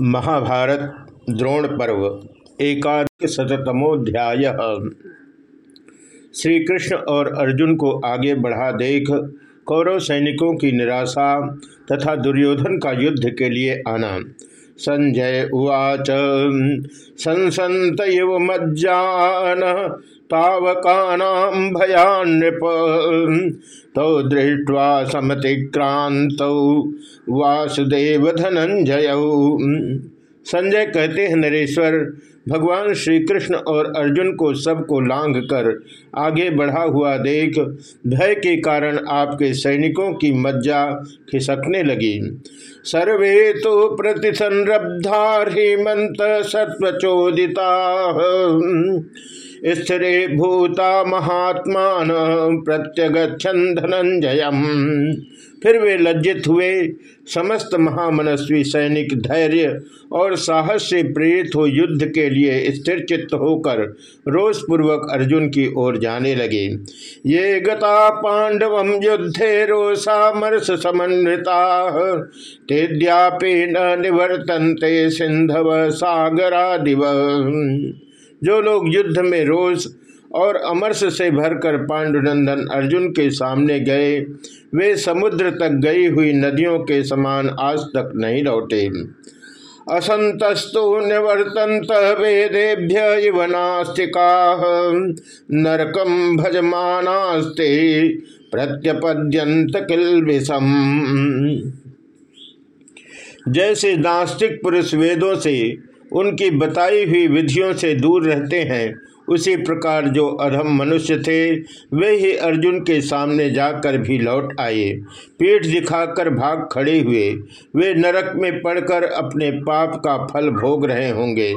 महाभारत द्रोण पर्व, एकादश शतमोध्याय श्री कृष्ण और अर्जुन को आगे बढ़ा देख, कौरव सैनिकों की निराशा तथा दुर्योधन का युद्ध के लिए आना। संजय उवाच संसंत मज्जान तावकानां भयान्नृप तौ दृष्ट्वा समतिक्रांत वासुदेव धनंजय संजय कहते हैं, नरेश्वर, भगवान श्री कृष्ण और अर्जुन को सबको लांग कर आगे बढ़ा हुआ देख। भय के कारण आपके सैनिकों की मज्जा खिसकने लगी। सर्वे तो प्रतिसंरब्धा हेमंत सत्वचोदिता स्थिरे भूता महात्मा प्रत्यगछन धनंजय फिर वे लज्जित हुए। समस्त महामनस्वी सैनिक धैर्य और साहस से प्रेरित हो युद्ध के लिए स्थिर चित्त होकर रोष पूर्वक अर्जुन की ओर जाने लगे। ये गता पांडव युद्धे रोषामर्ष समन्विता। तेद्यापि न निवर्तनते सिंधव सागरादिव। जो लोग युद्ध में रोज और अमरस से भरकर पांडुनंदन अर्जुन के सामने गए, वे समुद्र तक गई हुई नदियों के समान आज तक नहीं लौटे। असंतस्तु निवर्तंत वेदेभ्य नास्तिका नरकम भजमानास्ते प्रत्यपद्यंत किल विषम। जैसे नास्तिक पुरुष वेदों से उनकी बताई हुई विधियों से दूर रहते हैं। उसी प्रकार जो अधम मनुष्य थे, वे ही अर्जुन के सामने जाकर भी लौट आए। पीठ दिखाकर भाग खड़े हुए। वे नरक में पड़कर अपने पाप का फल भोग रहे होंगे।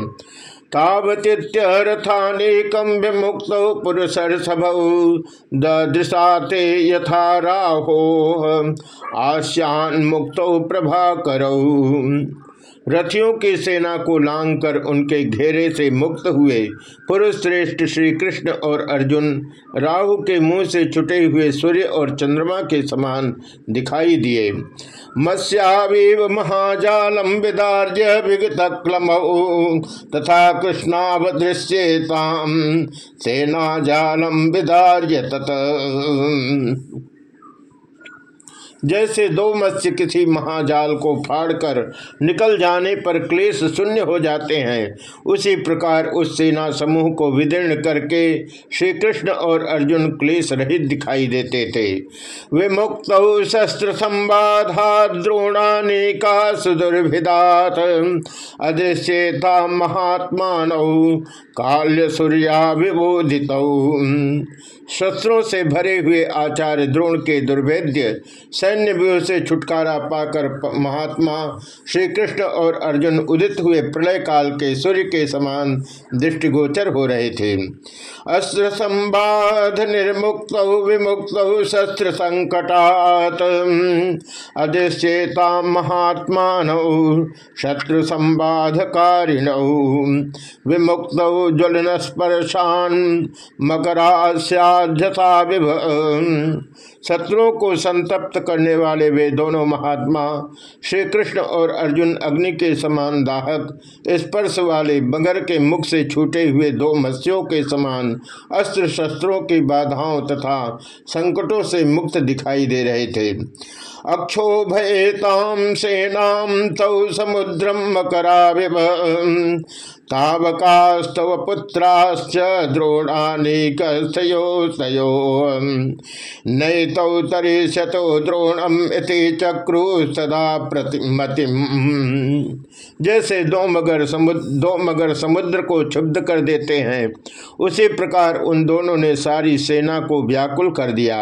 यथा राहो आस्यान मुक्त प्रभाकर। रथियों की सेना को लांग कर उनके घेरे से मुक्त हुए। पुरुष श्रेष्ठ श्री कृष्ण और अर्जुन राहु के मुँह से छुटे हुए सूर्य और चंद्रमा के समान दिखाई दिए। मत्स्यावीव महाजालम विदार्य विगत तथा कृष्णावदृश्येताम सेना जालम विदार्य तत। जैसे दो मत्स्य किसी महाजाल को फाड़कर निकल जाने पर क्लेश शून्य हो जाते हैं, उसी प्रकार उस सेना समूह को विदीर्ण करके श्री कृष्ण और अर्जुन क्लेश रहित दिखाई देते थे। विमुक्त शस्त्र संवाधा द्रोणानेका सुदुर्भिदात अदृश्यता महात्मा काल्य सूर्या विबोधित शस्त्रों से भरे हुए आचार्य द्रोण के दुर्भेद्य सैन्य व्यूह से छुटकारा पाकर महात्मा श्री कृष्ण और अर्जुन उदित हुए प्रलय काल के सूर्य के समान दृष्टिगोचर हो रहे थे। अस्त्र संबाध निर्मुक्त विमुक्त शस्त्र संकटात। अदृश्यता महात्मा शत्रु संबाधकारिण विमुक्त ज्वलन स्पर्शान मकरास्याध्यता शत्रुओं को संतप्त करने वाले वे दोनों महात्मा श्री कृष्ण और अर्जुन अग्नि के समान दाहक, स्पर्श वाले बगर के मुख से छूटे हुए दो मत्स्यों के समान अस्त्र शस्त्रों की बाधाओं तथा संकटों से मुक्त दिखाई दे रहे थे। अक्षोभयताम सेनाम तौ समुद्रम मकरा तावकास्तव पुत्राश्च द्रोणानेकस्थयो तयो। नैतौ तरिष्यतो द्रोणम् इति चक्रु सदा प्रतिमतिम। जैसे दो मगर समुद्र, दो मगर समुद्र को क्षुब्ध कर देते हैं, उसी प्रकार उन दोनों ने सारी सेना को व्याकुल कर दिया।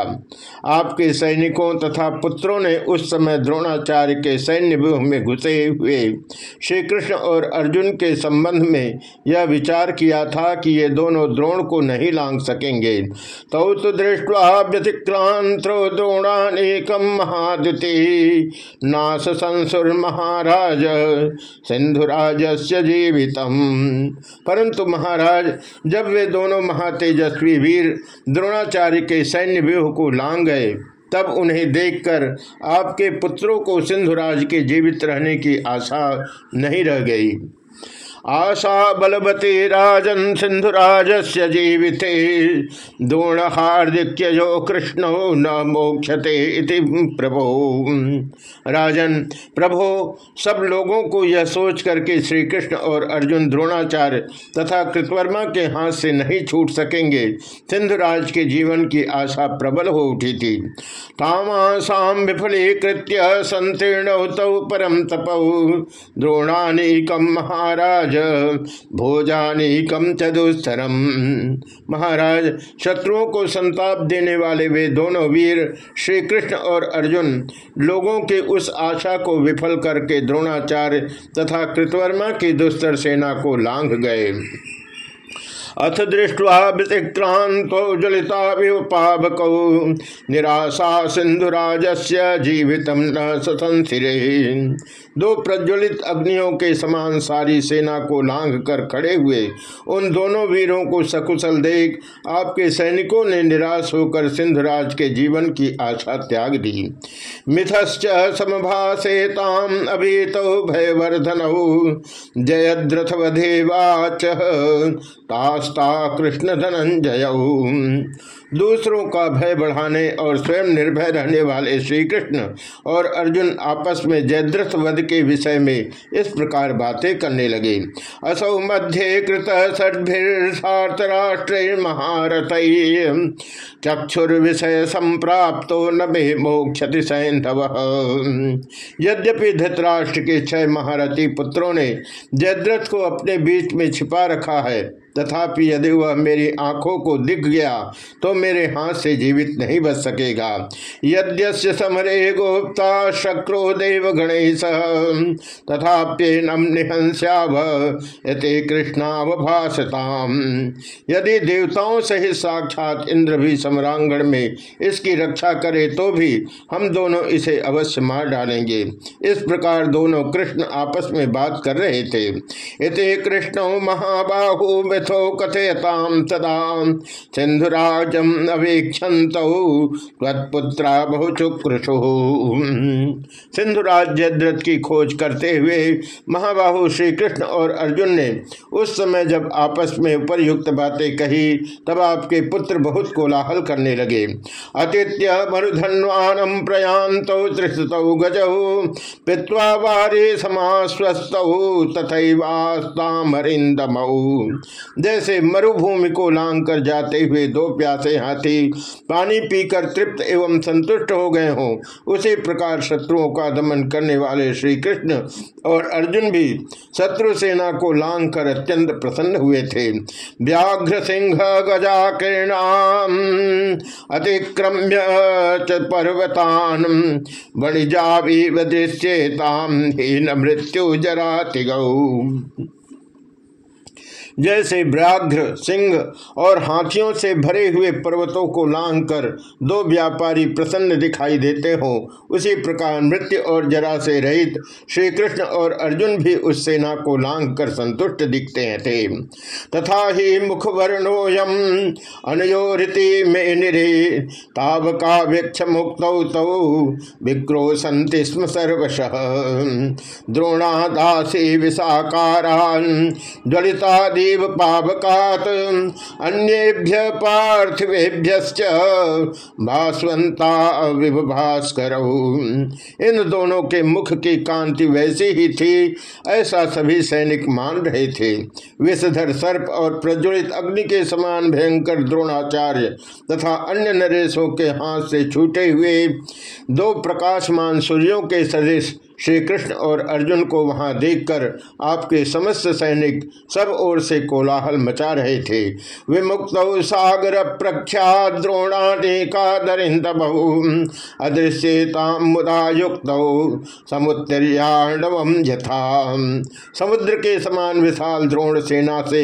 आपके सैनिकों तथा पुत्रों ने उस समय द्रोणाचार्य के सैन्य व्यूह में घुसे हुए श्री कृष्ण और अर्जुन के संबंध में यह विचार किया था कि ये दोनों द्रोण को नहीं लांग सकेंगे। तौ तो दृष्टवा व्यतिक्रांतो द्रोणानेकम महादुति नास संसुर महाराज सिंधुराज से जीवितम। परंतु महाराज, जब वे दोनों महातेजस्वी वीर द्रोणाचार्य के सैन्य व्यूह को लांग गए, तब उन्हें देखकर आपके पुत्रों को सिंधुराज के जीवित रहने की आशा नहीं रह गई। आशा बलवती राजन सिंधुराज से जीवित द्रोण जो कृष्ण न मोक्षते प्रभो। राजन, प्रभो, सब लोगों को यह सोच करके श्री कृष्ण और अर्जुन द्रोणाचार्य तथा कृतवर्मा के हाथ से नहीं छूट सकेंगे। सिंधुराज के जीवन की आशा प्रबल हो उठी थी। तामाशाम विफलीकृत्य संतीर्ण परम तपौ। द्रोणानीकम महाराज भोजानीकम चतुस्तरम महाराज, शत्रुओं को संताप देने वाले वे दोनों वीर श्री कृष्ण और अर्जुन, लोगों के उस आशा को विफल करके द्रोणाचार्य तथा कृतवर्मा की दुस्तर सेना को लांघ गए। अथ दृष्टवा व्यतिक्रांतो ज्वलिता पावक निराशा सिंधुराज से जीवित न दो प्रज्वलित अग्नियों के समान सारी सेना को लांघ कर खड़े हुए, उन दोनों वीरों को सकुशल देख आपके सैनिकों ने निराश होकर सिंधुराज के जीवन की आशा त्याग दी। मिथश्च समभासेताम अभीत भयवर्धन। जयद्रथ वधेवाच तास्ता कृष्ण धनंजय दूसरों का भय बढ़ाने और स्वयं निर्भय रहने वाले श्री कृष्ण और अर्जुन आपस में जयद्रथ वध के विषय में इस प्रकार बातें करने लगे। असौ मध्य कृत षड्भिर्षार्तराष्ट्र महारथ चक्षुर विषय संप्राप्तो न मे मोक्षति सैंधव। यद्यपि धृतराष्ट्र के छह महारथी पुत्रों ने जयद्रथ को अपने बीच में छिपा रखा है तथापि यदि वह मेरी आँखों को दिख गया तो मेरे हाथ से जीवित नहीं बच सकेगा। यद्यस्य समरे गोप्ता शक्रो देव गणेश, तथाप्यनम निहंस्यावते कृष्णावभाषताम यदि देवताओं सहित साक्षात इंद्र भी सम्रांगण में इसकी रक्षा करे तो भी हम दोनों इसे अवश्य मार डालेंगे। इस प्रकार दोनों कृष्ण आपस में बात कर रहे थे। इति कृष्ण महाबाहु कथयताम सदा सिंधुराजम अवेक्षत सिंधुराज जयद्रथ की खोज करते हुए महाबाहु श्री कृष्ण और अर्जुन ने उस समय जब आपस में उपरयुक्त बातें कही, तब आपके पुत्र बहुत कोलाहल करने लगे। अतिथ्य मरुधन्वानम प्रयांत त्रिशत गजौ, पित्वा वारे समास्वस्त तथैवास्तामरिंदमऊ जैसे मरुभूमि को लांग कर जाते हुए दो प्यासे हाथी पानी पीकर तृप्त एवं संतुष्ट हो गए हों, उसी प्रकार शत्रुओं का दमन करने वाले श्री कृष्ण और अर्जुन भी शत्रु सेना को लांग कर अत्यंत प्रसन्न हुए थे। व्याघ्र सिंह गजा किरणाम अतिक्रम्य पर्वतान वणिजा दृश्यताम हीन मृत्यु जरा तिगौ जैसे व्याघ्र सिंह और हाथियों से भरे हुए पर्वतों को लांग कर दो व्यापारी प्रसन्न दिखाई देते हो, उसी प्रकार मृत्यु और जरा से रहित श्री कृष्ण और अर्जुन भी उस सेना को लांग कर संतुष्ट दिखते थे। तथा ही मुख वर्णोयम अनयोरिति में निरे तावका वृक्ष मुक्त विक्रोशंति स्म सर्वश। द्रोणादासी विशाकारान ज्वलितादि देव पावकात, अन्येभ्य पार्थिवेभ्य भास्वंता विभास्कर इन दोनों के मुख की कांति वैसी ही थी, ऐसा सभी सैनिक मान रहे थे। विषधर सर्प और प्रज्वलित अग्नि के समान भयंकर द्रोणाचार्य तथा अन्य नरेशों के हाथ से छूटे हुए दो प्रकाशमान सूर्यों के सदृश श्री कृष्ण और अर्जुन को वहाँ देखकर आपके समस्त सैनिक सब ओर से कोलाहल मचा रहे थे। विमुक्त सागर प्रख्यात द्रोणानेकादरिंद बहु अदृश्यताम मुदा युक्त समुद्रयाणवम यथा। समुद्र के समान विशाल द्रोण सेना से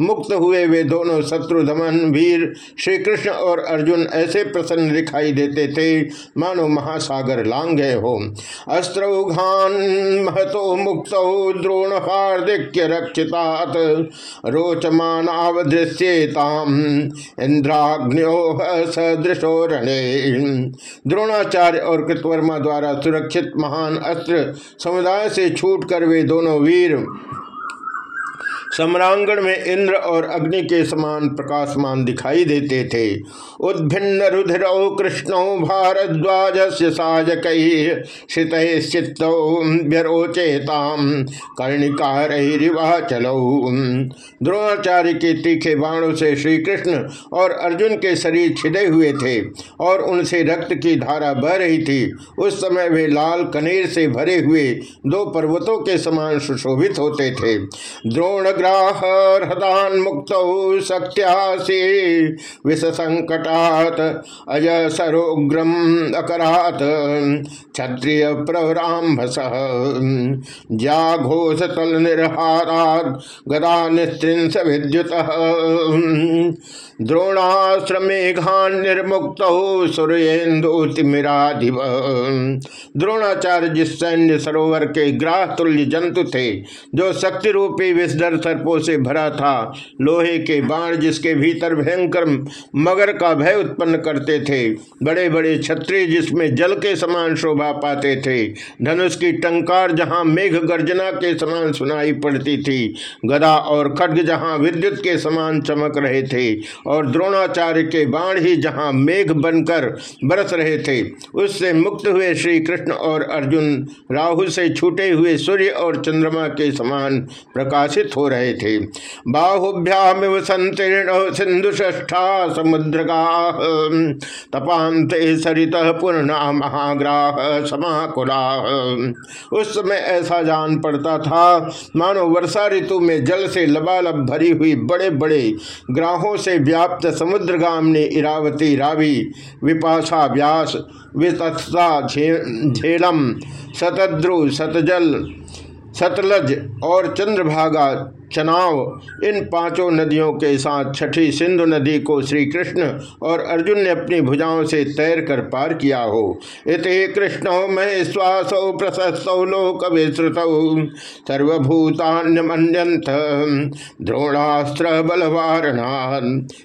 मुक्त हुए वे दोनों शत्रु दमन वीर श्री कृष्ण और अर्जुन ऐसे प्रसन्न दिखाई देते थे, मानो महासागर लांग गए हो। अस्त्र घान महतो मुक्त द्रोण हार्दिक्य रक्षितात रोचमानावदृश्येताम इंद्राग्नो सदृशो रणे। द्रोणाचार्य और कृतवर्मा द्वारा सुरक्षित महान अस्त्र समुदाय से छूटकर वे दोनों वीर सम्रांगण में इंद्र और अग्नि के समान प्रकाशमान दिखाई देते थे। उद्भिन्न रुधिर कृष्ण भारद्वाज से साजक व्यरोचेताम कर्णिकार चलो द्रोणाचार्य के तीखे बाणों से श्री कृष्ण और अर्जुन के शरीर छिदे हुए थे और उनसे रक्त की धारा बह रही थी। उस समय वे लाल कनेर से भरे हुए दो पर्वतों के समान सुशोभित होते थे। द्रोण ग्राह हृदान मुक्त शक्त्यासी विष संकटात अज सरोग्रम अकरात क्षत्रिय प्रवराम्भस जाघोष तल निर्हारात गदा निस्त्रिंस विद्युत द्रोणाश्रमेघान निर्मुक्त सूर्येन्दुतिमिराधिव द्रोणाचार्य जिस सैन्य सरोवर के ग्राह तुल्य जंतु थे, जो शक्ति रूपी विषधर सर्पों से भरा था। लोहे के बाण जिसके भीतर भयंकर मगर का भय उत्पन्न करते थे। बड़े बड़े छत्री जिसमें जल के समान शोभा पाते थे। धनुष की टंकार जहाँ मेघ गर्जना के समान सुनाई पड़ती थी। गदा और खड्ग जहाँ विद्युत के समान चमक रहे थे। और द्रोणाचार्य के बाण ही जहाँ मेघ बनकर बरस रहे थे। उससे मुक्त हुए श्री कृष्ण और अर्जुन राहु से छूटे हुए सूर्य और चंद्रमा के समान प्रकाशित हो रहे थे बाहुभ्याम संतीर्ण सिंधु ष्ठा समुद्रगा। तपांते सरित महाग्राह उस समय ऐसा जान पड़ता था, मानो वर्षा ऋतु में जल से लबालब भरी हुई बड़े बड़े ग्राहों से व्याप्त समुद्रगामनी इरावती रावी, विपाशा व्यास, वितत्सा झेलम शतद्रु शतजल सतलज और चंद्रभागा चनाव, इन पाँचों नदियों के साथ छठी सिंधु नदी को श्री कृष्ण और अर्जुन ने अपनी भुजाओं से तैर कर पार किया हो। इत कृष्ण महेश्वास प्रशस्त लोक विस्तृत सर्वभूतान्यमन्यंत द्रोणास्त्र बलवारण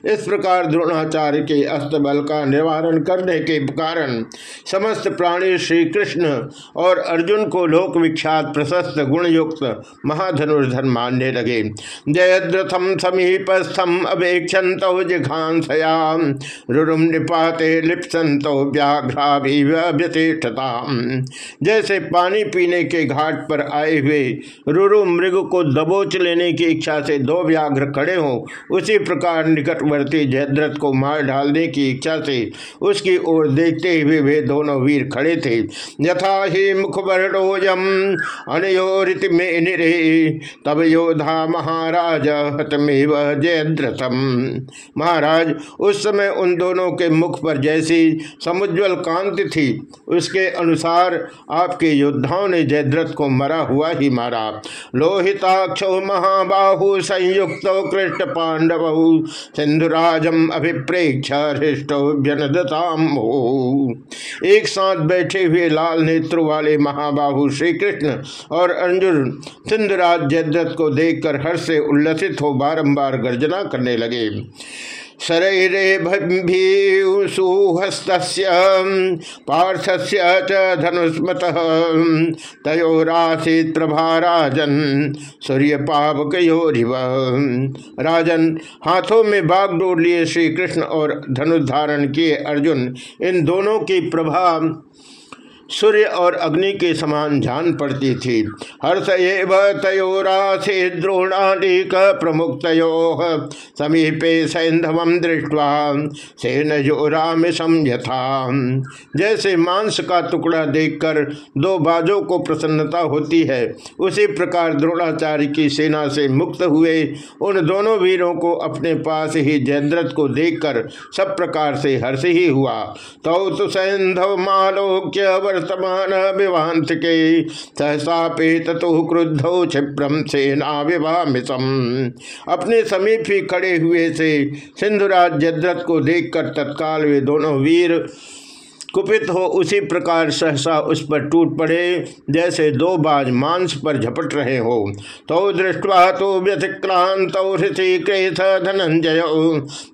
इस प्रकार द्रोणाचार्य के अस्त बल का निवारण करने के कारण समस्त प्राणी श्री कृष्ण और अर्जुन को लोक विख्यात प्रशस्त गुणयुक्त महाधनुर्धन मानने लगे। जयद्रथम समीपस्थम अवेक्षत जिघांसया। रुरुम निपाते लिप्संत व्याघ्राभिव्यतिष्ठता जैसे पानी पीने के घाट पर आए हुए रुरु मृग को दबोच लेने की इच्छा से दो व्याघ्र खड़े हों, उसी प्रकार निकटवर्ती जयद्रथ को मार डालने की इच्छा से उसकी ओर देखते हुए वे दोनों वीर खड़े थे। यथा ही मुखबरोजम अनयोरित में तब योधा महाराज हतमेव जयद्रथम। महाराज, उस समय उन दोनों के मुख पर जैसी समुज्वल कांति थी, उसके अनुसार आपके योद्धाओं ने जयद्रथ को मरा हुआ ही मारा। लोहिताक्षो महाबाहु, संयुक्त कृष्ण पांडव, सिंधुराजम अभिप्रेक्ष एक साथ बैठे हुए लाल नेत्र वाले महाबाहु श्री कृष्ण और अर्जुन सिंधुराज जयद्रथ को देखकर हर्ष से उल्लसित हो बारंबार गर्जना करने लगे। शरीरे सुहस्त पार्थस्य च धनुष्मत तयोरासीत प्रभा राजन सूर्य पावकोरिव राजन, हाथों में बाग डोर लिए श्री कृष्ण और धनुष धारण किए अर्जुन, इन दोनों की प्रभा सूर्य और अग्नि के समान जान पड़ती थी। हर्ष एव तयोरासे द्रोणादिक प्रमुख समीपे सैंधव दृष्टवा सेन समझथा जैसे मांस का टुकड़ा देखकर दो बाजों को प्रसन्नता होती है, उसी प्रकार द्रोणाचार्य की सेना से मुक्त हुए उन दोनों वीरों को अपने पास ही जयद्रथ को देखकर सब प्रकार से हर्ष ही हुआ। तो सैंधव मालोक्य वर्तमान विवांत के सहसा पे तथु क्रुद्धो क्षिप्रम सेना विवामिसम अपने समीप ही खड़े हुए से सिंधुराज जद्रथ को देखकर तत्काल वे दोनों वीर कुपित हो उसी प्रकार सहसा उस पर टूट पड़े, जैसे दो बाज मांस पर झपट रहे हो। तो दृष्टवा तो व्यतिक्रांत ऋषिकेश धनंजय।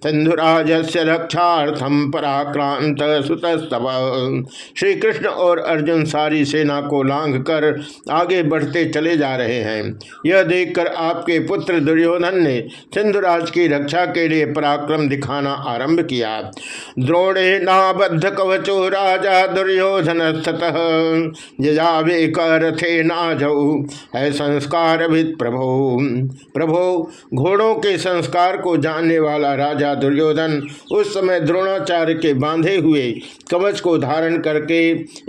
सिंधुराज से रक्षार्थम पराक्रांत सुत श्री कृष्ण और अर्जुन सारी सेना को लांघ कर आगे बढ़ते चले जा रहे हैं। यह देखकर आपके पुत्र दुर्योधन ने सिंधुराज की रक्षा के लिए पराक्रम दिखाना आरंभ किया। द्रोणे नाबद्ध कवचो राजा दुर्योधन जजावे करथे नाजऊ है संस्कार प्रभो। प्रभो, घोड़ों के संस्कार को जानने वाला राजा दुर्योधन उस समय द्रोणाचार्य के बांधे हुए कवच को धारण करके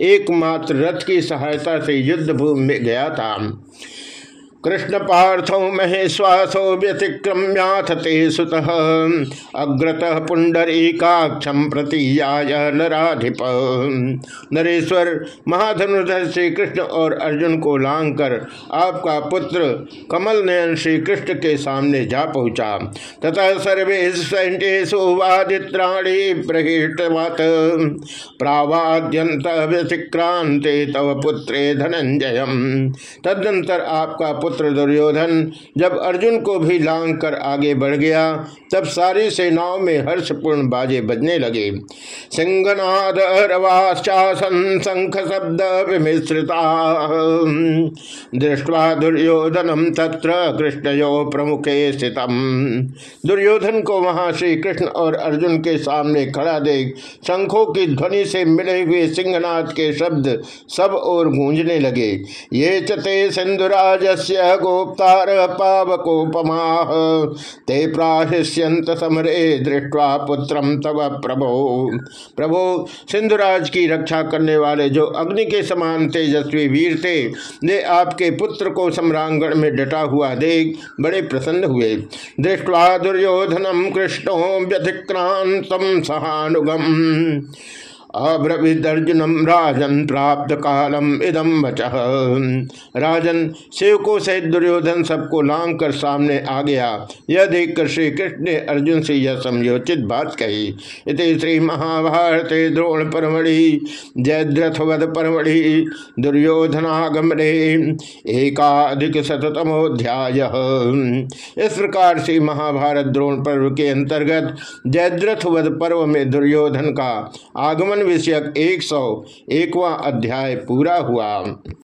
एकमात्र रथ की सहायता से युद्ध भूमि में गया था। कृष्ण पार्थो महेश्वासो व्यतिक्रम्याथ ते सुत। अग्रत पुंडरीकाक्षम प्रतीयाय नराधिप। नरेश्वर महाधनुधर श्री कृष्ण और अर्जुन को लांग कर आपका पुत्र कमल नयन श्री कृष्ण के सामने जा पहुँचा। तथा सर्वे वादित्राणी प्रहिष्टवत प्रावाद्यंत व्यतिक्रांते तव पुत्रे धनंजय तदनंतर आपका पुत्र पुत्र दुर्योधन जब अर्जुन को भी लांग कर आगे बढ़ गया, तब सारी सेनाओं में हर्षपूर्ण बाजे बजने लगे। सिंहनाद रवाशासन शंख शब्द विमिश्रिता। दृष्टवा दुर्योधनम तत्र कृष्णयो प्रमुखे स्थित दुर्योधन को वहाँ श्री कृष्ण और अर्जुन के सामने खड़ा देख शंखों की ध्वनि से मिले हुए सिंहनाथ के शब्द सब और गूंजने लगे। ये चते सिंधुराज से गोप्तार पावकोपमा ते प्राहिष्यंत समरे दृष्टवा पुत्रम तव प्रभो। प्रभो, सिंधुराज की रक्षा करने वाले जो अग्नि के समान तेजस्वी वीर थे, ने आपके पुत्र को सम्रांगण में डटा हुआ देख बड़े प्रसन्न हुए। दृष्टवा दुर्योधनम कृष्णो व्यतिक्रांतम सहानुगम। अब्रविदर्जुनम राजन प्राप्त कालम इदम वच। राजन, सेवकों सहित दुर्योधन सबको लांग कर सामने आ गया। यह देखकर श्री कृष्ण ने अर्जुन से यह समयोचित बात कही। इति श्री महाभारत द्रोण परमढ़ि जयद्रथवध परमढ़ि दुर्योधनागमने एकाधिक शतमोध्याय इस प्रकार से महाभारत द्रोण पर्व के अंतर्गत जयद्रथ वध पर्व में दुर्योधन का आगमन विषयक एक सौ एकवा अध्याय पूरा हुआ।